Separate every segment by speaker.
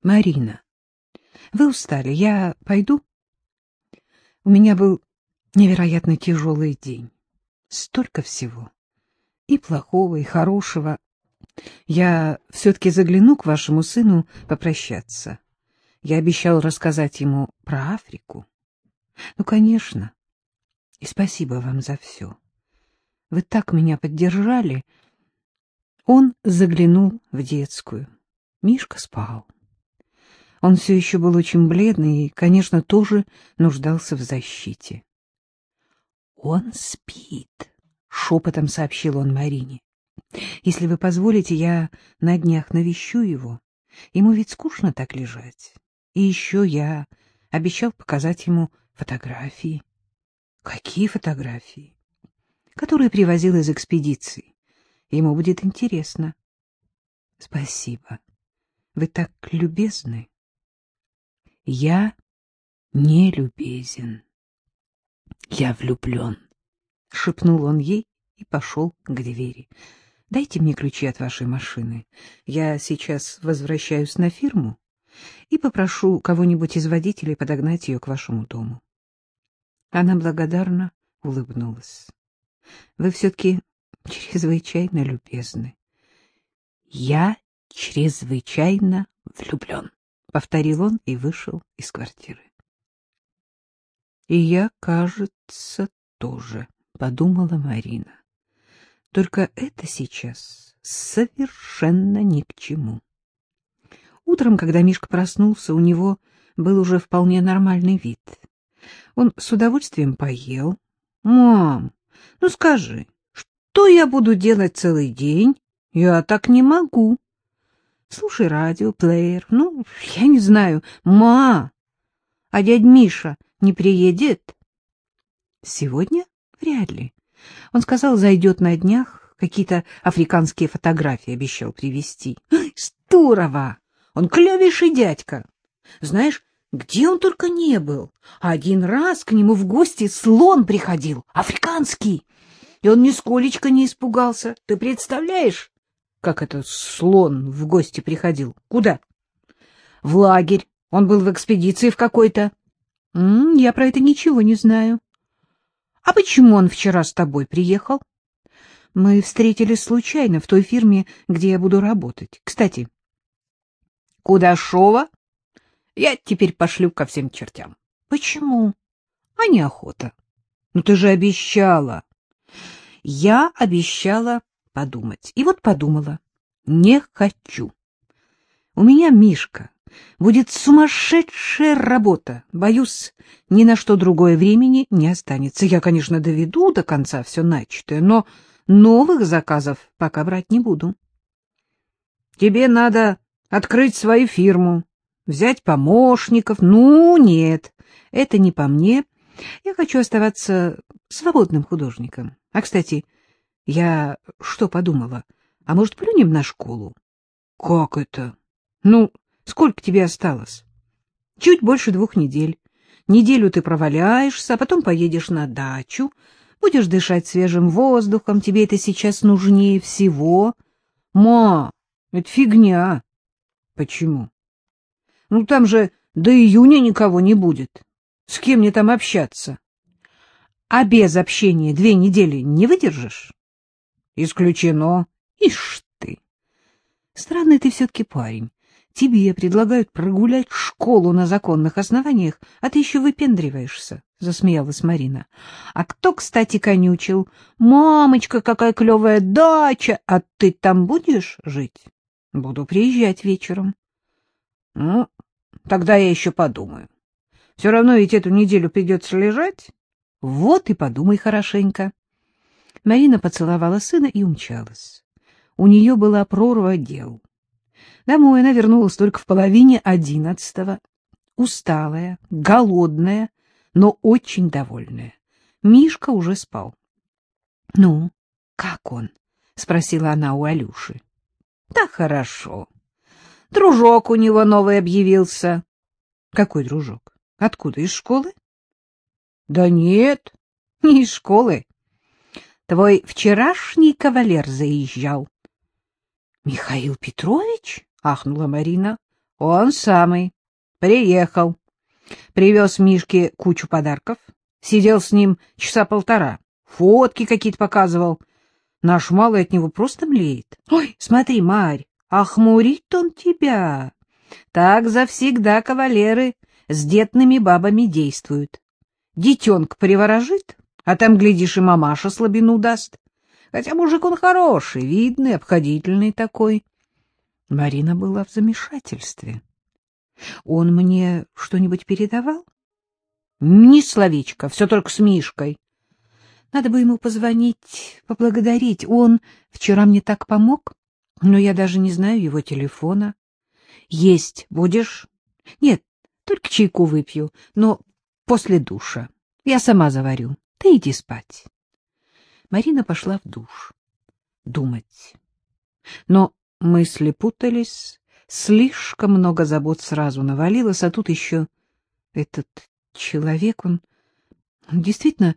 Speaker 1: — Марина, вы устали, я пойду? У меня был невероятно тяжелый день. Столько всего. И плохого, и хорошего. Я все-таки загляну к вашему сыну попрощаться. Я обещал рассказать ему про Африку. Ну, конечно. И спасибо вам за все. Вы так меня поддержали. Он заглянул в детскую. Мишка спал. Он все еще был очень бледный и, конечно, тоже нуждался в защите. — Он спит, — шепотом сообщил он Марине. — Если вы позволите, я на днях навещу его. Ему ведь скучно так лежать. И еще я обещал показать ему фотографии. — Какие фотографии? — Которые привозил из экспедиции. Ему будет интересно. — Спасибо. Вы так любезны. Я не любезен. Я влюблен, — шепнул он ей и пошел к двери. — Дайте мне ключи от вашей машины. Я сейчас возвращаюсь на фирму и попрошу кого-нибудь из водителей подогнать ее к вашему дому. Она благодарно улыбнулась. — Вы все-таки чрезвычайно любезны. — Я чрезвычайно влюблен. — повторил он и вышел из квартиры. — И я, кажется, тоже, — подумала Марина. Только это сейчас совершенно ни к чему. Утром, когда Мишка проснулся, у него был уже вполне нормальный вид. Он с удовольствием поел. — Мам, ну скажи, что я буду делать целый день? Я так не могу. Слушай радио, плеер. Ну, я не знаю. Ма! А дядь Миша не приедет? Сегодня? Вряд ли. Он сказал, зайдет на днях. Какие-то африканские фотографии обещал привезти. Здорово! Он клевейший дядька. Знаешь, где он только не был. Один раз к нему в гости слон приходил, африканский. И он нисколечко не испугался. Ты представляешь? Как это слон в гости приходил? Куда? В лагерь. Он был в экспедиции в какой-то. Я про это ничего не знаю. А почему он вчера с тобой приехал? Мы встретились случайно в той фирме, где я буду работать. Кстати, Кудашова я теперь пошлю ко всем чертям. Почему? А неохота. Ну ты же обещала. Я обещала подумать. И вот подумала. Не хочу. У меня, Мишка, будет сумасшедшая работа. Боюсь, ни на что другое времени не останется. Я, конечно, доведу до конца все начатое, но новых заказов пока брать не буду. Тебе надо открыть свою фирму, взять помощников. Ну, нет, это не по мне. Я хочу оставаться свободным художником. А, кстати, я что подумала? А может, плюнем на школу? Как это? Ну, сколько тебе осталось? Чуть больше двух недель. Неделю ты проваляешься, а потом поедешь на дачу, будешь дышать свежим воздухом, тебе это сейчас нужнее всего. Ма, это фигня. Почему? Ну, там же до июня никого не будет. С кем мне там общаться? А без общения две недели не выдержишь? Исключено. Ишь ты. Странный ты все-таки парень. Тебе предлагают прогулять школу на законных основаниях, а ты еще выпендриваешься, — засмеялась Марина. — А кто, кстати, конючил? Мамочка, какая клевая дача! А ты там будешь жить? Буду приезжать вечером. Ну, тогда я еще подумаю. Все равно ведь эту неделю придется лежать. Вот и подумай хорошенько. Марина поцеловала сына и умчалась. У нее была прорва дел. Домой она вернулась только в половине одиннадцатого, усталая, голодная, но очень довольная. Мишка уже спал. — Ну, как он? — спросила она у Алюши. — Да хорошо. Дружок у него новый объявился. — Какой дружок? Откуда, из школы? — Да нет, не из школы. Твой вчерашний кавалер заезжал. — Михаил Петрович? — ахнула Марина. Он самый. Приехал. Привез Мишке кучу подарков. Сидел с ним часа полтора. Фотки какие-то показывал. Наш малый от него просто млеет. Ой, смотри, Марь, охмурит он тебя. Так завсегда кавалеры с детными бабами действуют. Детенка приворожит, а там, глядишь, и мамаша слабину даст. Хотя мужик он хороший, видный, обходительный такой. Марина была в замешательстве. Он мне что-нибудь передавал? Ни словечко, все только с Мишкой. Надо бы ему позвонить, поблагодарить. Он вчера мне так помог, но я даже не знаю его телефона. Есть будешь? Нет, только чайку выпью, но после душа. Я сама заварю. Ты иди спать. Марина пошла в душ. Думать. Но мысли путались, слишком много забот сразу навалилось, а тут еще этот человек, он, он действительно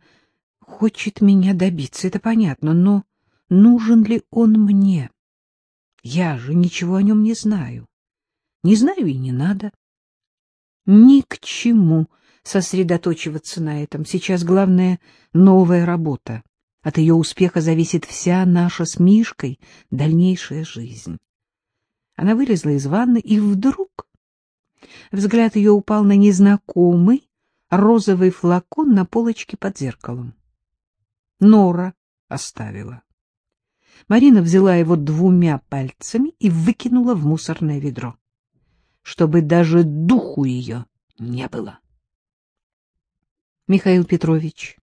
Speaker 1: хочет меня добиться, это понятно, но нужен ли он мне? Я же ничего о нем не знаю. Не знаю и не надо. Ни к чему сосредоточиваться на этом. Сейчас главное — новая работа. От ее успеха зависит вся наша с Мишкой дальнейшая жизнь. Она вылезла из ванны, и вдруг взгляд ее упал на незнакомый розовый флакон на полочке под зеркалом. Нора оставила. Марина взяла его двумя пальцами и выкинула в мусорное ведро, чтобы даже духу ее не было. Михаил Петрович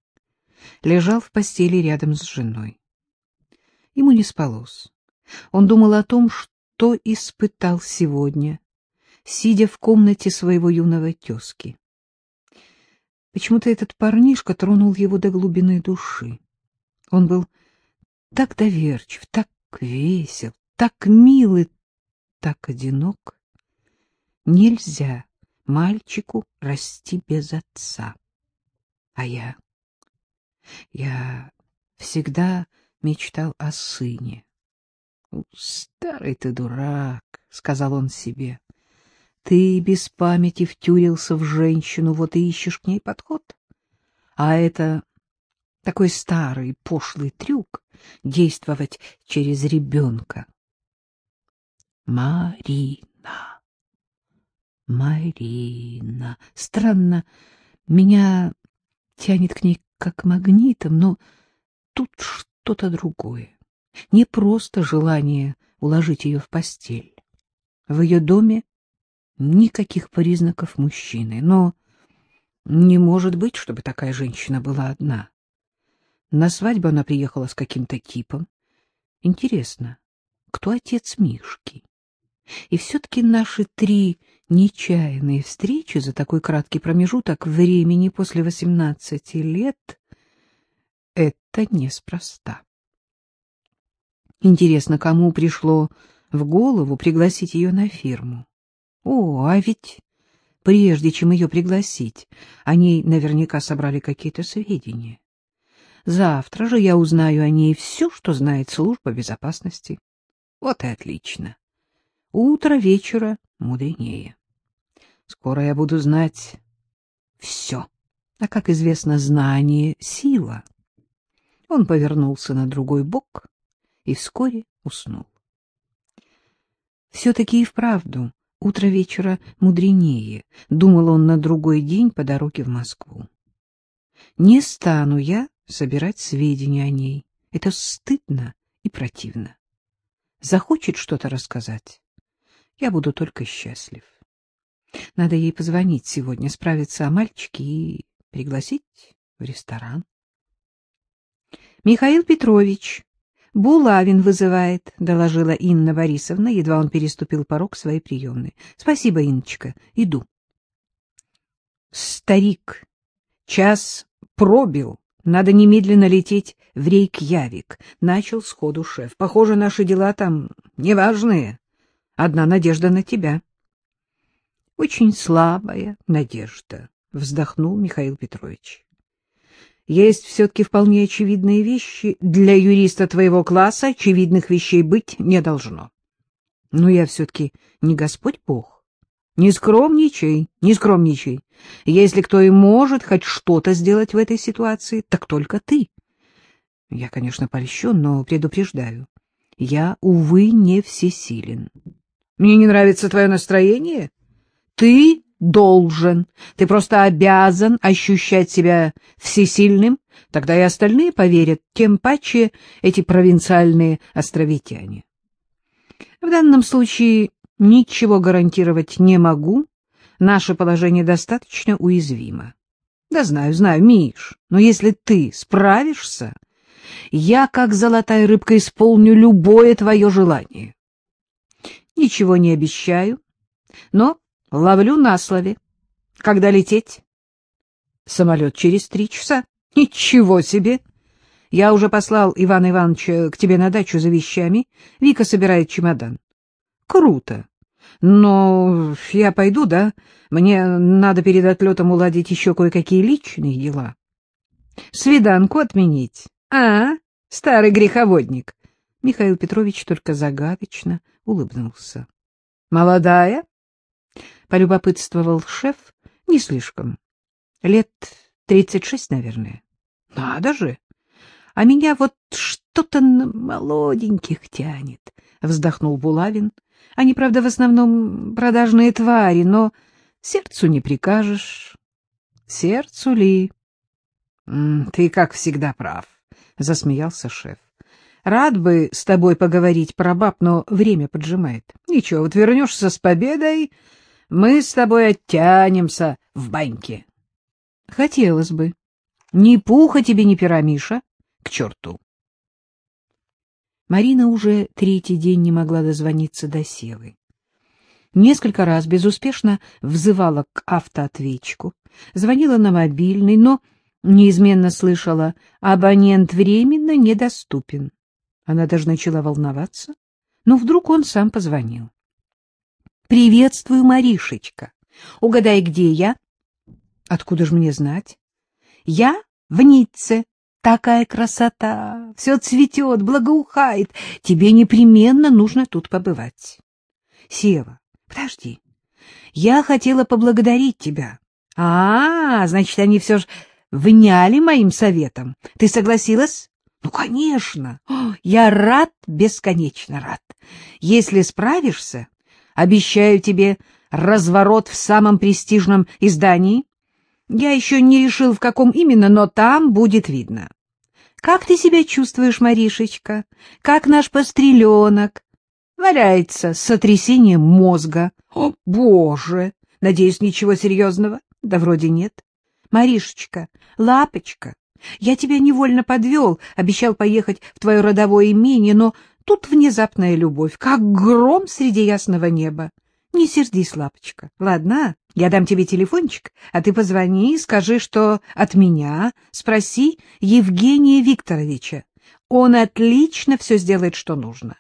Speaker 1: лежал в постели рядом с женой. Ему не спалось. Он думал о том, что испытал сегодня, сидя в комнате своего юного тезки. Почему-то этот парнишка тронул его до глубины души. Он был так доверчив, так весел, так милый, так одинок. Нельзя мальчику расти без отца. А я... Я всегда мечтал о сыне. — Старый ты дурак, — сказал он себе. — Ты без памяти втюрился в женщину, вот и ищешь к ней подход. А это такой старый пошлый трюк — действовать через ребенка. Марина. Марина. Странно, меня тянет к ней как магнитом, но тут что-то другое. Не просто желание уложить ее в постель. В ее доме никаких признаков мужчины, но не может быть, чтобы такая женщина была одна. На свадьбу она приехала с каким-то типом. Интересно, кто отец Мишки? И все-таки наши три нечаянные встречи за такой краткий промежуток времени после восемнадцати лет — это неспроста. Интересно, кому пришло в голову пригласить ее на фирму? О, а ведь прежде чем ее пригласить, они наверняка собрали какие-то сведения. Завтра же я узнаю о ней все, что знает служба безопасности. Вот и отлично. Утро вечера мудренее. Скоро я буду знать все. А, как известно, знание — сила. Он повернулся на другой бок и вскоре уснул. Все-таки и вправду утро вечера мудренее, — думал он на другой день по дороге в Москву. Не стану я собирать сведения о ней. Это стыдно и противно. Захочет что-то рассказать, я буду только счастлив. Надо ей позвонить сегодня, справиться о мальчике и пригласить в ресторан. Михаил Петрович, Булавин вызывает, доложила Инна Борисовна, едва он переступил порог своей приемной. Спасибо, Инночка, иду. Старик, час пробил, надо немедленно лететь в Рейкьявик, начал сходу шеф. Похоже, наши дела там неважные. Одна надежда на тебя. Очень слабая надежда, вздохнул Михаил Петрович. Есть все-таки вполне очевидные вещи. Для юриста твоего класса очевидных вещей быть не должно. Но я все-таки не Господь Бог. Не скромничай, не скромничай. Если кто и может хоть что-то сделать в этой ситуации, так только ты. Я, конечно, польщен, но предупреждаю. Я, увы, не всесилен. Мне не нравится твое настроение. Ты должен, ты просто обязан ощущать себя всесильным, тогда и остальные поверят, тем паче эти провинциальные островитяне. В данном случае ничего гарантировать не могу, наше положение достаточно уязвимо. Да знаю, знаю, Миш, но если ты справишься, я, как золотая рыбка, исполню любое твое желание. Ничего не обещаю, но ловлю на слове. Когда лететь? Самолет через три часа. Ничего себе! Я уже послал Ивана Ивановича к тебе на дачу за вещами. Вика собирает чемодан. Круто. Но я пойду, да? Мне надо перед отлетом уладить еще кое-какие личные дела. Свиданку отменить. А, старый греховодник. Михаил Петрович только загадочно улыбнулся. Молодая? Полюбопытствовал шеф. Не слишком. Лет тридцать шесть, наверное. Надо же. А меня вот что-то на молоденьких тянет, вздохнул Булавин. Они, правда, в основном продажные твари, но сердцу не прикажешь. Сердцу ли? Ты, как всегда, прав. — засмеялся шеф. — Рад бы с тобой поговорить про баб, но время поджимает. Ничего, вот вернешься с победой, мы с тобой оттянемся в баньке. — Хотелось бы. Ни пуха тебе, ни пера, Миша. К черту. Марина уже третий день не могла дозвониться до Севы. Несколько раз безуспешно взывала к автоответчику, звонила на мобильный, но неизменно слышала «абонент временно недоступен». Она даже начала волноваться, но вдруг он сам позвонил. «Приветствую, Маришечка. Угадай, где я?» «Откуда же мне знать?» «Я в Ницце. Такая красота! Все цветет, благоухает. Тебе непременно нужно тут побывать». «Сева, подожди. Я хотела поблагодарить тебя». «А, значит, они все же вняли моим советом. Ты согласилась? Ну, конечно. Я рад, бесконечно рад. Если справишься, обещаю тебе разворот в самом престижном издании. Я еще не решил, в каком именно, но там будет видно. Как ты себя чувствуешь, Маришечка? Как наш постреленок? Валяется с сотрясением мозга. О, боже! Надеюсь, ничего серьезного? Да вроде нет. Маришечка, лапочка, я тебя невольно подвел, обещал поехать в твое родовое имение, но тут внезапная любовь, как гром среди ясного неба. Не сердись, лапочка. Ладно, я дам тебе телефончик, а ты позвони и скажи, что от меня спроси Евгения Викторовича. Он отлично все сделает, что нужно.